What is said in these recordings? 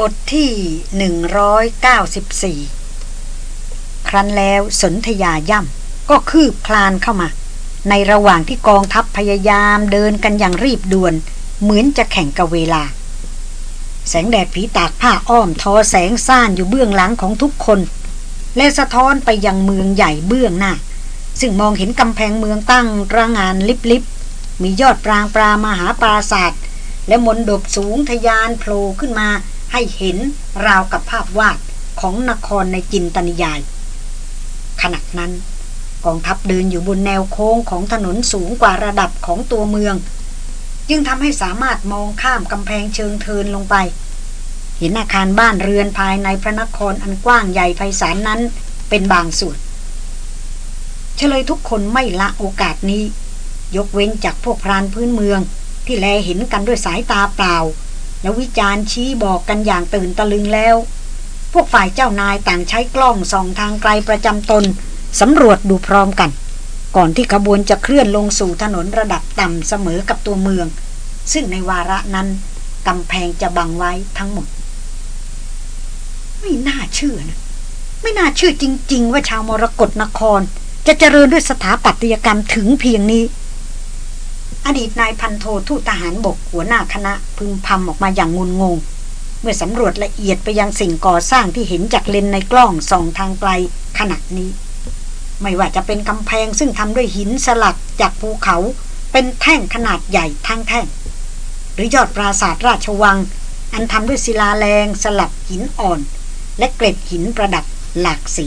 บทที่ 194 ครั้นแล้วสนธยาย่ำก็คืบคลานเข้ามา ในระหว่างที่กองทัพพยายามเดินกันอย่างรีบด่วน เหมือนจะแข่งกับเวลา แสงแดดผีตากผ้าอ้อมทอแสงซ่านอยู่เบื้องหลังของทุกคน และสะท้อนไปยังเมืองใหญ่เบื้องหน้า ซึ่งมองเห็นกำแพงเมืองตั้งระงานลิบๆมียอดปรางปรามหาปราศาสตร์และมนดบสูงทยานโผล่ขึ้นมา ให้เห็นราวกับภาพวาดของนครในจินตนิยาย ขณะนั้น กองทัพเดินอยู่บนแนวโค้งของถนนสูงกว่าระดับของตัวเมือง จึงทำให้สามารถมองข้ามกำแพงเชิงเทินลงไป เห็นอาคารบ้านเรือนภายในพระนครอันกว้างใหญ่ไพศาลนั้นเป็นบางส่วนเฉลยทุกคนไม่ละโอกาสนี้ ยกเว้นจากพวกพรานพื้นเมืองที่แลเห็นกันด้วยสายตาเปล่า แล้ววิจารณ์ชี้บอกกันอย่างตื่นตะลึงแล้ว พวกฝ่ายเจ้านายต่างใช้กล้องส่องทางไกลประจำตนสำรวจดูพร้อมกัน ก่อนที่ขบวนจะเคลื่อนลงสู่ถนนระดับต่ำเสมอกับตัวเมือง ซึ่งในวาระนั้นกำแพงจะบังไว้ทั้งหมด ไม่น่าเชื่อนะไม่น่าเชื่อจริง ๆ ว่าชาวมรกรนคร จะเจริญด้วยสถาปัตยกรรมถึงเพียงนี้ อดีตนายพันโททูตทหารบกหัวหน้าคณะพึมพำออกมาอย่างงุนงง เมื่อสำรวจละเอียดไปยังสิ่งก่อสร้างที่เห็นจากเลนในกล้องส่องทางไกลขณะนี้ ไม่ว่าจะเป็นกำแพงซึ่งทำด้วยหินสลักจากภูเขาเป็นแท่งขนาดใหญ่ทั้งแท่ง หรือยอดปราสาทราชวัง อันทำด้วยศิลาแรงสลับหินอ่อน และเกล็ดหินประดับหลากสี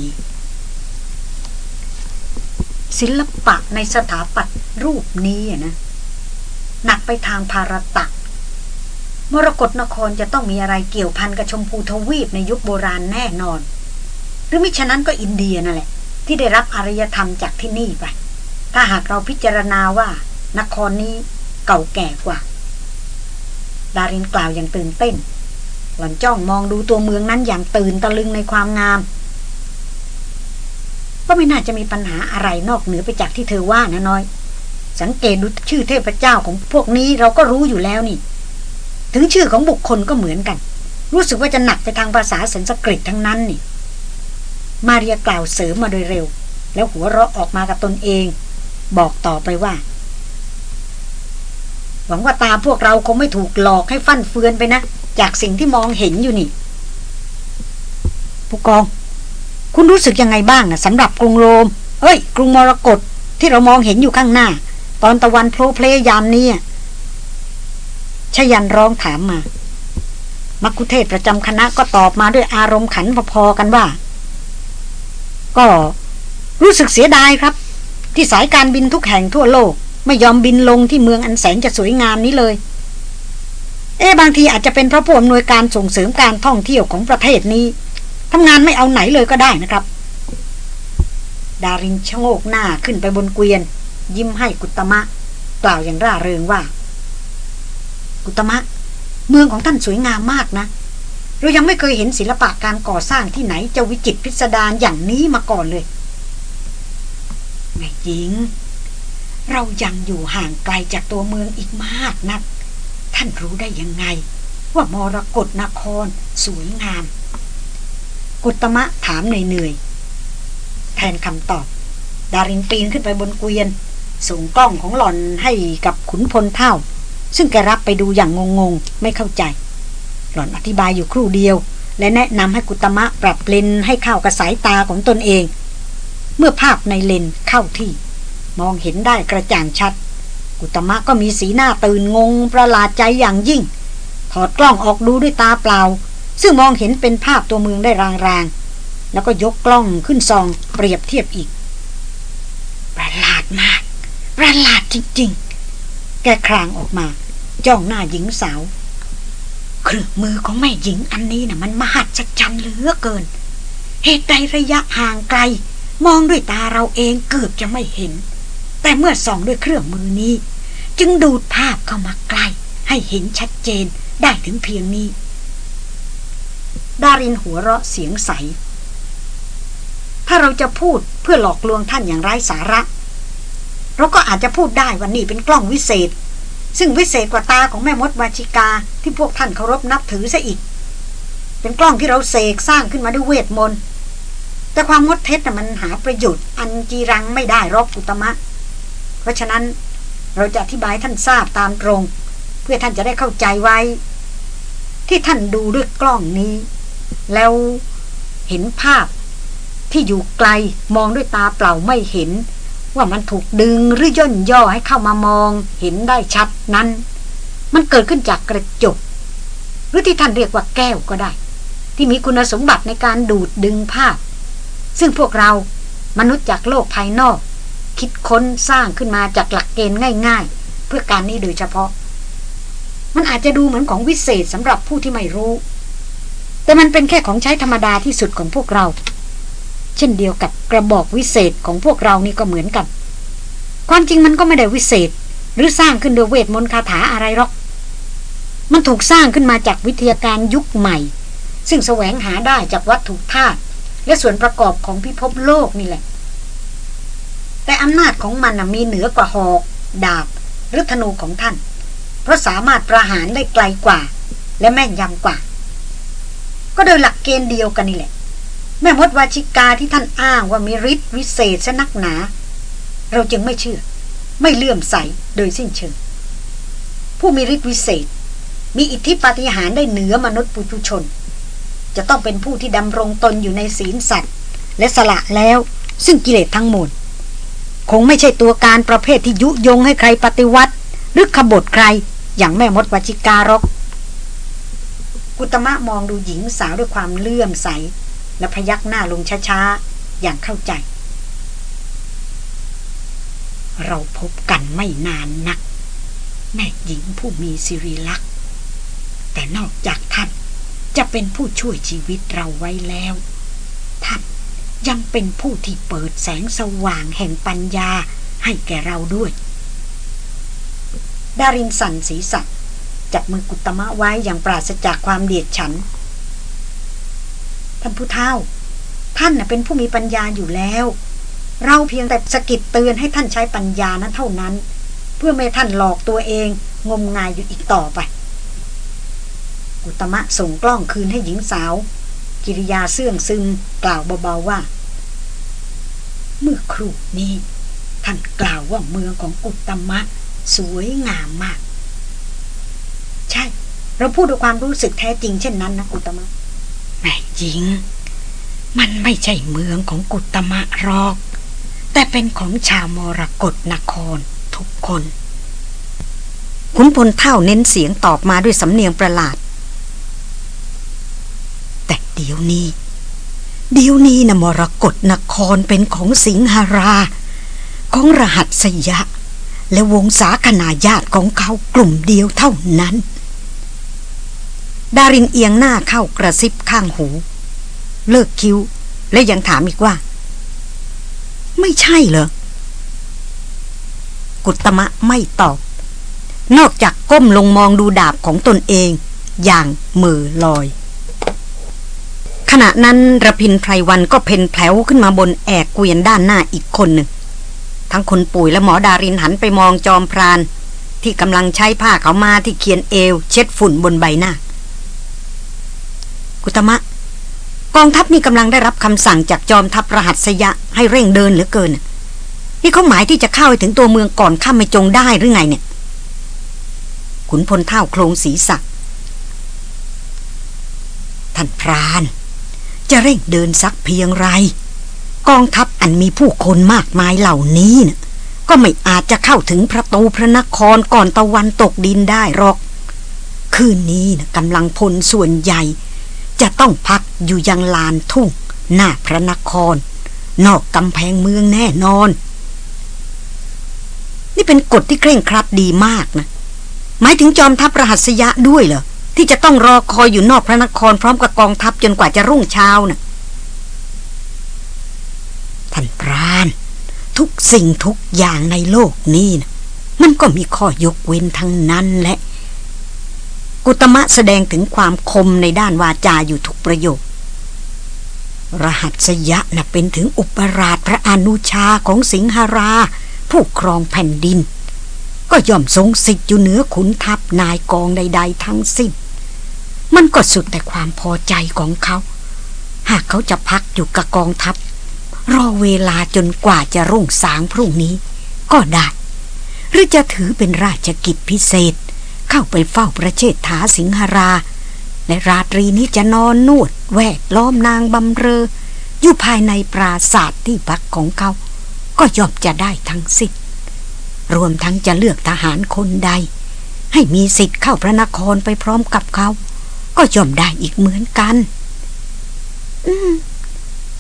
ศิลปะในสถาปัตย์รูปนี้นะ หนักไปทางภารตะมรกรนครจะต้องมีอะไรเกี่ยวพันกับชมพูทวีปในยุคโบราณแน่นอน หรือมิฉะนั้นก็อินเดียนั่นแหละ ที่ได้รับอารยธรรมจากที่นี่ไป ถ้าหากเราพิจารณาว่า นครนี้เก่าแก่กว่า ดารินกล่าวอย่างตื่นเต้น หล่อนจ้องมองดูตัวเมืองนั้นอย่างตื่นตะลึงในความงามก็ไม่น่าจะมีปัญหาอะไรนอกเหนือไปจากที่เธอว่านะน้อย สังเกตดูชื่อเทพเจ้าของพวกนี้เราก็รู้อยู่แล้วนี่ ถึงชื่อของบุคคลก็เหมือนกัน รู้สึกว่าจะหนักไปทางภาษาสันสกฤตทั้งนั้นนี่ มาเรียกล่าวเสริมมาโดยเร็ว แล้วหัวเราะออกมากับตนเอง บอกต่อไปว่า หวังว่าตาพวกเราคงไม่ถูกหลอกให้ฟั่นเฟือนไปนะ จากสิ่งที่มองเห็นอยู่นี่ผู้กอง คุณรู้สึกยังไงบ้างนะสำหรับกรุงโรม เอ้ย กรุงมรกตที่เรามองเห็นอยู่ข้างหน้า ตอนตะวันโผล่เพลยามนี้ชยันร้องถามมา มักคุเทศประจำคณะก็ตอบมาด้วยอารมณ์ขันพอๆกันว่า ก็รู้สึกเสียดายครับ ที่สายการบินทุกแห่งทั่วโลก ไม่ยอมบินลงที่เมืองอันแสนจะสวยงามนี้เลย เอ๊บางทีอาจจะเป็นเพราะผู้อำนวยการส่งเสริมการท่องเที่ยวของประเทศนี้ทำงานไม่เอาไหนเลยก็ได้นะครับ ดารินชะโงกหน้าขึ้นไปบนเกวียน ยิ้มให้กุตมะ กล่าวอย่างร่าเริงว่า กุตมะ เมืองของท่านสวยงามมากนะ เรายังไม่เคยเห็นศิลปะการก่อสร้างที่ไหนจะวิจิตพิสดารอย่างนี้มาก่อนเลยแม่หญิง เรายังอยู่ห่างไกลจากตัวเมืองอีกมากนัก ท่านรู้ได้ยังไง ว่ามรกรนครสวยงาม กุตมะถามเหนื่อยๆแทนคำตอบ ดารินปีนขึ้นไปบนเกวียน ส่งกล้องของหล่อนให้กับขุนพลเท่า ซึ่งแกรับไปดูอย่างงงๆ ไม่เข้าใจ หล่อนอธิบายอยู่ครู่เดียว และแนะนำให้กุตมะปรับเลนให้เข้ากับสายตาของตนเอง เมื่อภาพในเลนเข้าที่ มองเห็นได้กระจ่างชัด กุตมะก็มีสีหน้าตื่นงง ประหลาดใจอย่างยิ่ง ถอดกล้องออกดูด้วยตาเปล่า ซึ่งมองเห็นเป็นภาพตัวเมืองได้รางๆ แล้วก็ยกกล้องขึ้นซองเปรียบเทียบอีก ประหลาดมาก ประหลาดจริง ๆ แกคลางออกมา จ้องหน้าหญิงสาว เครื่องมือของแม่หญิงอันนี้นะ่ะ มันมหัศจรรย์เหลือเกิน เหตุใดระยะห่างไกล มองด้วยตาเราเองเกือบจะไม่เห็น แต่เมื่อส่องด้วยเครื่องมือนี้ จึงดูดภาพเข้ามาใกล้ ให้เห็นชัดเจนได้ถึงเพียงนี้ ดารินหัวเราะเสียงใส ถ้าเราจะพูดเพื่อหลอกลวงท่านอย่างไร้สาระ เราก็อาจจะพูดได้ว่านี่เป็นกล้องวิเศษ ซึ่งวิเศษกว่าตาของแม่มดวาชิกาที่พวกท่านเคารพนับถือซะอีก เป็นกล้องที่เราเสกสร้างขึ้นมาด้วยเวทมนต์แต่ความมดเท็จมันหาประโยชน์อันจีรังไม่ได้รอกอุตมะ เพราะฉะนั้นเราจะอธิบายท่านทราบตามตรง เพื่อท่านจะได้เข้าใจไว้ ที่ท่านดูด้วยกล้องนี้ แล้วเห็นภาพที่อยู่ไกลมองด้วยตาเปล่าไม่เห็น ว่ามันถูกดึงหรือย่นย่อให้เข้ามามองเห็นได้ชัดนั้น มันเกิดขึ้นจากกระจก หรือที่ท่านเรียกว่าแก้วก็ได้ ที่มีคุณสมบัติในการดูดดึงภาพ ซึ่งพวกเรามนุษย์จากโลกภายนอก คิดค้นสร้างขึ้นมาจากหลักเกณฑ์ง่าย ๆ เพื่อการนี้โดยเฉพาะ มันอาจจะดูเหมือนของวิเศษสำหรับผู้ที่ไม่รู้ แต่มันเป็นแค่ของใช้ธรรมดาที่สุดของพวกเรา เช่นเดียวกับกระบอกวิเศษของพวกเรานี่ก็เหมือนกัน ความจริงมันก็ไม่ได้วิเศษ หรือสร้างขึ้นโดยเวทมนต์คาถาอะไรหรอก มันถูกสร้างขึ้นมาจากวิทยาการยุคใหม่ ซึ่งแสวงหาได้จากวัตถุธาตุและส่วนประกอบของพิภพโลกนี่แหละ แต่อำนาจของมันมีเหนือกว่าหอก ดาบ หรือธนูของท่าน เพราะสามารถประหารได้ไกลกว่า และแม่นยำกว่า ก็โดยหลักเกณฑ์เดียวกันนี่แหละ แม่มดวาชิกาที่ท่านอ้างว่ามีฤทธิ์วิเศษชนักหนา เราจึงไม่เชื่อ ไม่เลื่อมใสโดยสิ้นเชิง ผู้มีฤทธิ์วิเศษ มีอิทธิปาฏิหาริย์ได้เหนือมนุษย์ปุถุชน จะต้องเป็นผู้ที่ดำรงตนอยู่ในศีลสัตว์ และสละแล้วซึ่งกิเลสทั้งหมดคงไม่ใช่ตัวการประเภทที่ยุยงให้ใครปฏิวัติ หรือขบฏใครอย่างแม่มดวาชิการอกกุตมะมองดูหญิงสาวด้วยความเลื่อมใส และพยักหน้าลงช้าๆ อย่างเข้าใจ เราพบกันไม่นานนัก แม่หญิงผู้มีสิริลักษณ์แต่นอกจากท่านจะเป็นผู้ช่วยชีวิตเราไว้แล้ว ท่านยังเป็นผู้ที่เปิดแสงสว่างแห่งปัญญาให้แก่เราด้วย ดารินสันศีสัะจับมือกุตมะไว้อย่างปราศจากความเดียดฉัน ท่านผู้เฒ่า ท่านเป็นผู้มีปัญญาอยู่แล้ว เราเพียงแต่สกิดเตือนให้ท่านใช้ปัญญานั้นเท่านั้น เพื่อไม่ท่านหลอกตัวเองงมงายอยู่อีกต่อไปกุตมะส่งกล้องคืนให้หญิงสาว กิริยาเสื่องซึมกล่าวเบาๆว่า เมื่อครู่นี้ ท่านกล่าวว่าเมืองของกุตมะ สวยงามมาก ใช่ เราพูดด้วยความรู้สึกแท้จริงเช่นนั้นนะกุตมะ แม่หญิง มันไม่ใช่เมืองของกุตมะรอก แต่เป็นของชาวมรกรนครทุกคนขุนพลเท่าเน้นเสียงตอบมาด้วยสำเนียงประหลาด แต่เดี๋ยวนี้ เดี๋ยวนี้นะมรกรนครเป็นของสิงหรา ของรหัสยะ และวงศาคณาญาติของเขากลุ่มเดียวเท่านั้น ดารินเอียงหน้าเข้ากระซิบข้างหู เลิกคิ้ว และยังถามอีกว่า ไม่ใช่เหรอ กุตมะไม่ตอบ นอกจากก้มลงมองดูดาบของตนเอง อย่างมือลอย ขณะนั้นระพินไพรวันก็เพนแผลวขึ้นมาบนแอกเกวียนด้านหน้าอีกคนหนึ่ง ทั้งคนปุ๋ยและหมอดารินหันไปมองจอมพรานที่กำลังใช้ผ้าเขามาที่เขียนเอว เช็ดฝุ่นบนใบหน้า กุตมะ กองทัพนี่กำลังได้รับคำสั่งจากจอมทัพรหัสยะให้เร่งเดินเหลือเกิน นี่เขาหมายที่จะเข้าไปถึงตัวเมืองก่อนข้ามไม่จงได้หรือไงเนี่ย ขุนพลเท่าโครงศีรษะท่านพราน จะเร่งเดินสักเพียงไร กองทัพอันมีผู้คนมากมายเหล่านี้นะก็ไม่อาจจะเข้าถึงประตูพระนครก่อนตะวันตกดินได้หรอก คืนนี้นะกำลังพลส่วนใหญ่ จะต้องพักอยู่ยังลานทุ่ง หน้าพระนคร นอกกำแพงเมืองแน่นอน นี่เป็นกฎที่เคร่งครัดดีมากนะ หมายถึงจอมทัพรหัสยะด้วยเหรอ ที่จะต้องรอคอยอยู่นอกพระนครพร้อมกับกองทัพจนกว่าจะรุ่งเช้านะ่ะท่านพราน ทุกสิ่งทุกอย่างในโลกนี้นะมันก็มีข้อยกเว้นทั้งนั้นแหละ กุตมะแสดงถึงความคมในด้านวาจาอยู่ทุกประโยค รหัสยะนะ่ะเป็นถึงอุปราชพระอนุชาของสิงหรา ผู้ครองแผ่นดิน ก็ย่อมทรงสิทธิ์อยู่เหนือขุนทัพนายกองใด ๆ ทั้งสิ้น มันก็สุดแต่ความพอใจของเขา หากเขาจะพักอยู่กับกองทัพ รอเวลาจนกว่าจะรุ่งสางพรุ่งนี้ ก็ได้ หรือจะถือเป็นราชกิจพิเศษ เข้าไปเฝ้าประเชษฐาสิงหรา และราตรีนี้จะนอนนวด แวดล้อมนางบำเรอ อยู่ภายในปราศาสตร์ที่พักของเขา ก็ย่อมจะได้ทั้งสิทธิ์รวมทั้งจะเลือกทหารคนใด ให้มีสิทธิ์เข้าพระนครไปพร้อมกับเขา ก็ย่อมได้อีกเหมือนกัน อืม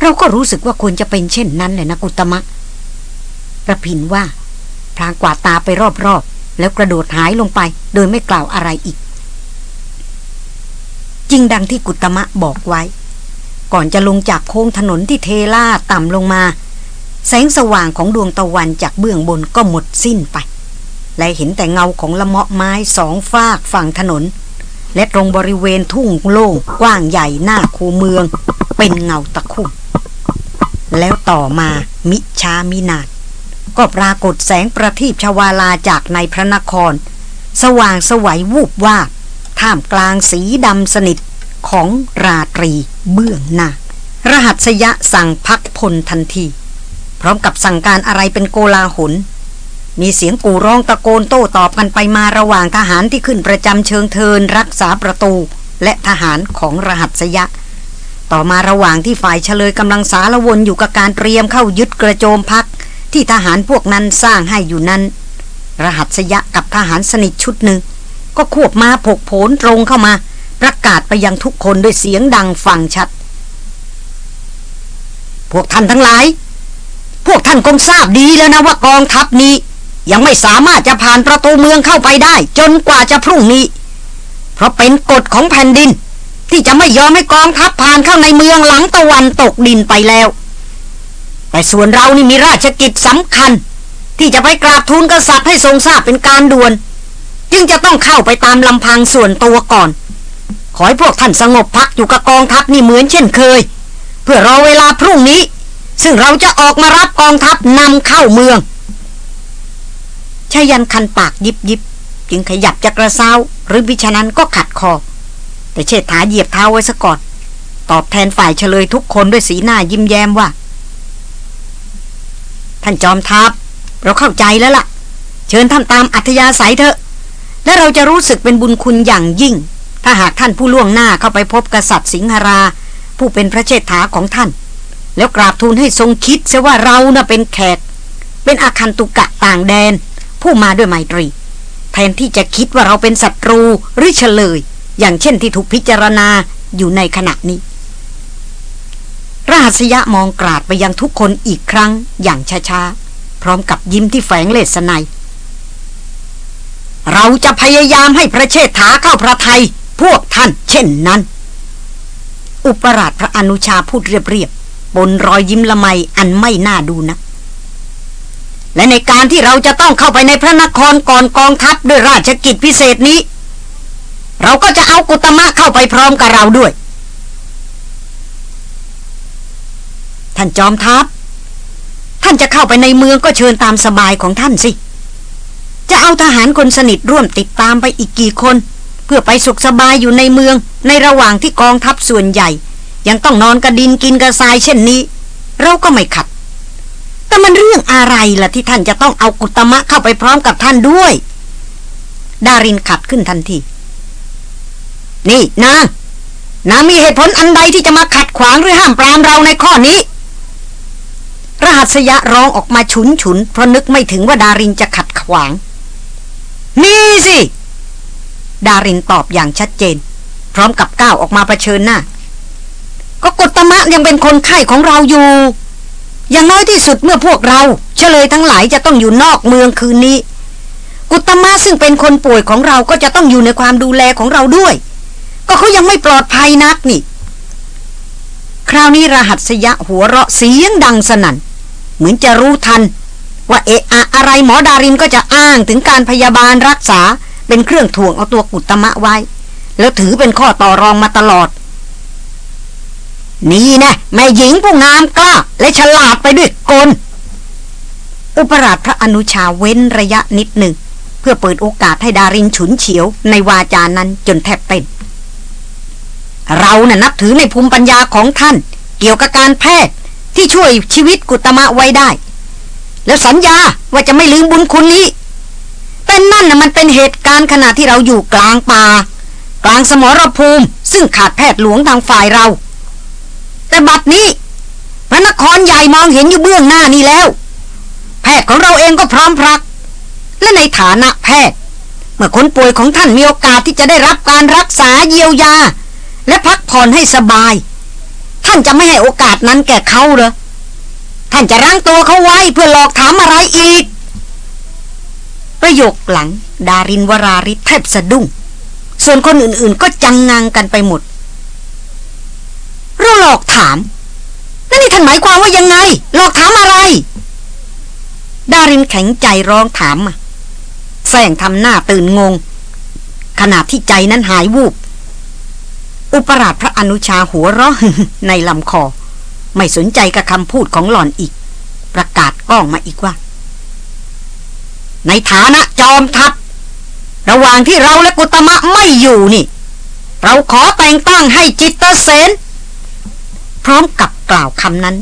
เราก็รู้สึกว่าควรจะเป็นเช่นนั้นแหละนะกุตมะระพินว่าพลางกวาดตาไปรอบ แล้วกระโดดหายลงไปโดยไม่กล่าวอะไรอีก จริงดังที่กุตมะบอกไว้ ก่อนจะลงจากโค้งถนนที่เทล่าต่ำลงมา แสงสว่างของดวงตะวันจากเบื้องบนก็หมดสิ้นไป และเห็นแต่เงาของละเมาะไม้สองฟากฝั่งถนน และตรงบริเวณทุ่งโล่งกว้างใหญ่หน้าคูเมือง เป็นเงาตะคุ่มแล้วต่อมามิชามินาด ก็ปรากฏแสงประทีปชวาลาจากในพระนคร สว่างสวัยวูบวาบท่ามกลางสีดำสนิทของราตรีเบื้องหน้า รหัสยะสั่งพักพลทันที พร้อมกับสั่งการอะไรเป็นโกลาหล มีเสียงกูร้องตะโกนโต้ตอบกันไปมาระหว่างทหารที่ขึ้นประจำเชิงเทินรักษาประตู และทหารของรหัสยะ ต่อมาระหว่างที่ฝ่ายเฉลยกำลังสารวนอยู่กับการเตรียมเข้ายึดกระโจมพัก ที่ทหารพวกนั้นสร้างให้อยู่นั้น รหัสยะกับทหารสนิทชุดหนึ่ง ก็ควบมาผกโผนตรงเข้ามา ประกาศไปยังทุกคนด้วยเสียงดังฟังชัด พวกท่านทั้งหลาย พวกท่านคงทราบดีแล้วนะว่ากองทัพนี้ ยังไม่สามารถจะผ่านประตูเมืองเข้าไปได้ จนกว่าจะพรุ่งนี้ เพราะเป็นกฎของแผ่นดิน ที่จะไม่ยอมให้กองทัพผ่านเข้าในเมืองหลังตะวันตกดินไปแล้ว แต่ส่วนเรานี่มีราชกิจสำคัญ ที่จะไปกราบทูลกษัตริย์ให้ทรงทราบเป็นการด่วน จึงจะต้องเข้าไปตามลำพังส่วนตัวก่อน ขอให้พวกท่านสงบพักอยู่กับกองทัพนี่เหมือนเช่นเคย เพื่อรอเวลาพรุ่งนี้ ซึ่งเราจะออกมารับกองทัพนำเข้าเมืองชายันคันปากยิบยิบจึงขยับจะกระซ้าหรือพิชนั้นก็ขัดคอ แต่เชษฐาเหยียบเท้าไว้ซะก่อน ตอบแทนฝ่ายเฉลยทุกคนด้วยสีหน้ายิ้มแย้มว่า ท่านจอมทัพเราเข้าใจแล้วละ่ะ เชิญท่านตามอัธยาศัยเถอะ และเราจะรู้สึกเป็นบุญคุณอย่างยิ่ง ถ้าหากท่านผู้ล่วงหน้าเข้าไปพบกษัตริย์สิงหรา ผู้เป็นพระเชษฐาของท่าน แล้วกราบทูลให้ทรงคิดเสียว่าเราน่ะเป็นแขก เป็นอาคันตุกะต่างแดน ผู้มาด้วยไมตรี แทนที่จะคิดว่าเราเป็นศัตรูหรือเฉลย อย่างเช่นที่ถูกพิจารณาอยู่ในขณะนี้ รหัสยะมองกราดไปยังทุกคนอีกครั้งอย่างช้าๆ พร้อมกับยิ้มที่แฝงเลสไนเราจะพยายามให้พระเชษฐาเข้าพระไทย พวกท่านเช่นนั้น อุปราชพระอนุชาพูดเรียบๆบนรอยยิ้มละไมอันไม่น่าดูนะ และในการที่เราจะต้องเข้าไปในพระนครก่อนกองทัพด้วยราชกิจพิเศษนี้ เราก็จะเอากุตมะเข้าไปพร้อมกับเราด้วย ท่านจอมทัพ ท่านจะเข้าไปในเมืองก็เชิญตามสบายของท่านสิ จะเอาทหารคนสนิทร่วมติดตามไปอีกกี่คน เพื่อไปสุขสบายอยู่ในเมือง ในระหว่างที่กองทัพส่วนใหญ่ ยังต้องนอนกระดินกินกระทรายเช่นนี้ เราก็ไม่ขัด แต่มันเรื่องอะไรล่ะที่ท่านจะต้องเอากุตมะเข้าไปพร้อมกับท่านด้วย ดารินขัดขึ้นทันที นี่นางนางมีเหตุผลอันใดที่จะมาขัดขวางหรือห้ามปรามเราในข้อนี้ รหัสยะร้องออกมาฉุนฉุน เพราะนึกไม่ถึงว่าดารินจะขัดขวาง มีสิ ดารินตอบอย่างชัดเจน พร้อมกับก้าวออกมาเผชิญหน้า ก็กตมะยังเป็นคนไข้ของเราอยู่ อย่างน้อยที่สุดเมื่อพวกเราเฉลยทั้งหลายจะต้องอยู่นอกเมืองคืนนี้ กุตมะซึ่งเป็นคนป่วยของเราก็จะต้องอยู่ในความดูแลของเราด้วย ก็เขายังไม่ปลอดภัยนักนี่คราวนี้รหัสยะหัวเราะเสียงดังสนั่น เหมือนจะรู้ทัน ว่าเอะอะอะไรหมอดารินก็จะอ้างถึงการพยาบาลรักษาเป็นเครื่องถ่วงเอาตัวกุตมะไว้ แล้วถือเป็นข้อต่อรองมาตลอด นี่นะแม่หญิงผู้งามกล้า และฉลาดไปด้วยกลอุปราชพระอนุชาเว้นระยะนิดหนึ่ง เพื่อเปิดโอกาสให้ดารินฉุนเฉียวในวาจานั้นจนแทบเต้นเรานะ่ะนับถือในภูมิปัญญาของท่าน เกี่ยวกับการแพทย์ ที่ช่วยชีวิตกุตมะไว้ได้ แล้วสัญญาว่าจะไม่ลืมบุญคุณนี้ แต่นั่นนะ่ะมันเป็นเหตุการณ์ขณะที่เราอยู่กลางป่า กลางสมรภูมิ ซึ่งขาดแพทย์หลวงทางฝ่ายเรา แต่บัดนี้ พระนครใหญ่มองเห็นอยู่เบื้องหน้านี้แล้ว แพทย์ของเราเองก็พร้อมพรัก และในฐานะแพทย์ เมื่อคนป่วยของท่านมีโอกาสที่จะได้รับการรักษาเยียวยา และพักผ่อนให้สบาย ท่านจะไม่ให้โอกาสนั้นแก่เขาเหรอ ท่านจะรั้งตัวเขาไว้เพื่อหลอกถามอะไรอีก ประโยคหลัง ดารินวราริแทบสะดุ้ง ส่วนคนอื่นๆก็จังงังกันไปหมด เราหลอกถามนั่นนี่ท่านหมายความว่ายังไง หลอกถามอะไร ดารินแข็งใจร้องถามแสงทำหน้าตื่นงง ขณะที่ใจนั้นหายวูบ อุปราชพระอนุชาหัวเราะในลำคอ ไม่สนใจกับคำพูดของหล่อนอีก ประกาศก้องมาอีกว่า ในฐานะจอมทัพ ระหว่างที่เราและกุตมะไม่อยู่นี่ เราขอแต่งตั้งให้จิตเตเสนพร้อมกับกล่าวคำนั้น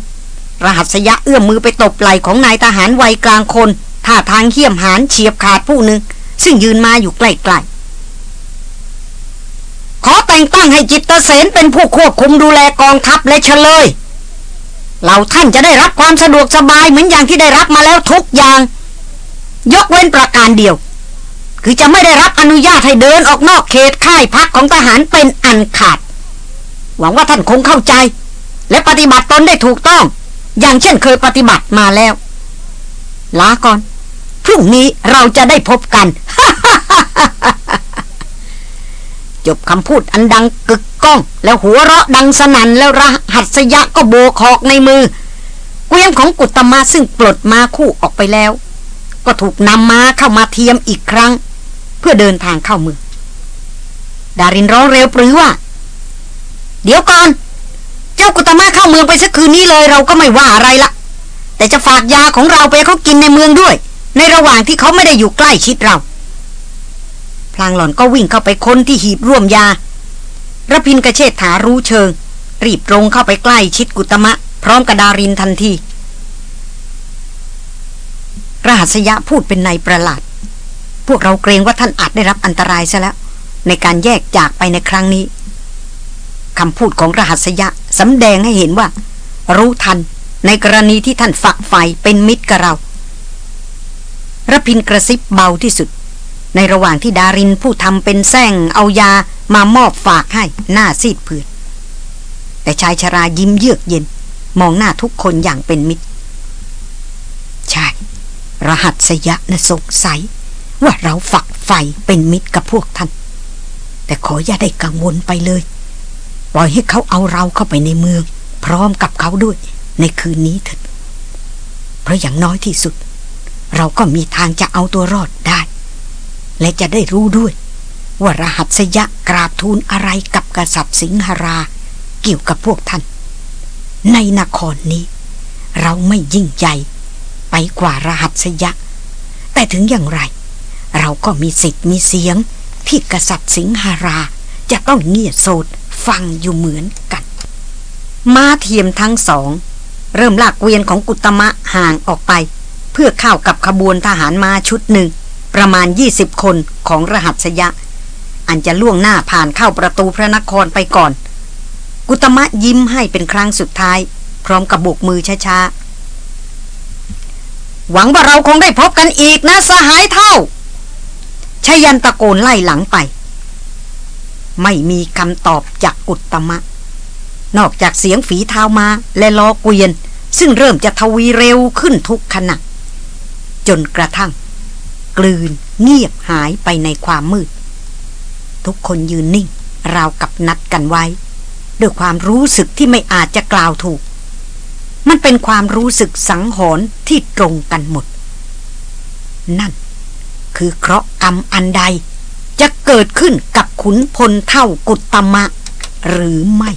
รหัสยะเอื้อมมือไปตบไหล่ของนายทหารวัยกลางคนท่าทางเขี้ยมหานเฉียบขาดผู้หนึ่งซึ่งยืนมาอยู่ใกล้ๆ แต่งตั้งให้จิตเสนเป็นผู้ควบคุมดูแลกองทัพและเฉลย เราท่านจะได้รับความสะดวกสบายเหมือนอย่างที่ได้รับมาแล้วทุกอย่าง ยกเว้นประการเดียว คือจะไม่ได้รับอนุญาตให้เดินออกนอกเขตค่ายพักของทหารเป็นอันขาด หวังว่าท่านคงเข้าใจ และปฏิบัติตนได้ถูกต้อง อย่างเช่นเคยปฏิบัติมาแล้วลาก่อนพรุ่งนี้เราจะได้พบกัน จบคำพูดอันดังกึกก้อง แล้วหัวเราะดังสนั่นแล้วรหัสยะก็โบกหอกในมือ เกวียนของกุตมาซึ่งปลดมาคู่ออกไปแล้ว ก็ถูกนำมาเข้ามาเทียมอีกครั้ง เพื่อเดินทางเข้าเมืองดารินร้องเร็วปรือว่า เดี๋ยวก่อน เจ้ากุตมาเข้าเมืองไปสักคืนนี้เลยเราก็ไม่ว่าอะไรละแต่จะฝากยาของเราไปเขากินในเมืองด้วย ในระหว่างที่เขาไม่ได้อยู่ใกล้ชิดเรา พลางหล่อนก็วิ่งเข้าไปค้นที่หีบร่วมยาระพินกระเชษฐารู้เชิง รีบตรงเข้าไปใกล้ชิดกุตมะ พร้อมกระดารินทันทีรหัสยะพูดเป็นในประหลาด พวกเราเกรงว่าท่านอาจได้รับอันตรายซะแล้ว ในการแยกจากไปในครั้งนี้คำพูดของรหัสยะสำแดงให้เห็นว่า รู้ทันในกรณีที่ท่านฝักใฝ่เป็นมิตรกับเราระพินกระซิบเบาที่สุด ในระหว่างที่ดารินผู้ทำเป็นแซงเอายามามอบฝากให้หน้าซีดเผือดแต่ชายชรายิ้มเยือกเย็น มองหน้าทุกคนอย่างเป็นมิตร ใช่ รหัสยะนะสงสัย ว่าเราฝักใฝ่เป็นมิตรกับพวกท่าน แต่ขออย่าได้กังวลไปเลยปล่อยให้เขาเอาเราเข้าไปในเมือง พร้อมกับเขาด้วย ในคืนนี้เถิดเพราะอย่างน้อยที่สุด เราก็มีทางจะเอาตัวรอดได้ และจะได้รู้ด้วย ว่ารหัสยะกราบทูลอะไรกับกษัตริย์สิงหรา เกี่ยวกับพวกท่าน ในนครนี้ เราไม่ยิ่งใหญ่ ไปกว่ารหัสยะ แต่ถึงอย่างไร เราก็มีสิทธิ์มีเสียง ที่กษัตริย์สิงหรา จะต้องเงียบโสดฟังอยู่เหมือนกัน ม้าเทียมทั้งสอง เริ่มลากเวียนของกุตมะห่างออกไป เพื่อเข้ากับขบวนทหารมาชุดหนึ่ง ประมาณ 20 คนของรหัสยะ อันจะล่วงหน้าผ่านเข้าประตูพระนครไปก่อน กุตมะยิ้มให้เป็นครั้งสุดท้าย พร้อมกับโบกมือช้าๆ หวังว่าเราคงได้พบกันอีกนะสหายเท่าชยันตะโกนไล่หลังไป ไม่มีคำตอบจากกุตมะ นอกจากเสียงฝีเท้ามาและล้อเกวียน ซึ่งเริ่มจะทวีเร็วขึ้นทุกขณะ จนกระทั่ง กลืน เงียบหายไปในความมืด ทุกคนยืนนิ่ง ราวกับนัดกันไว้ ด้วยความรู้สึกที่ไม่อาจจะกล่าวถูก มันเป็นความรู้สึกสังหรณ์ที่ตรงกันหมด นั่น คือเคราะห์กรรมอันใด จะเกิดขึ้นกับขุนพลเท่ากุตตมะ หรือไม่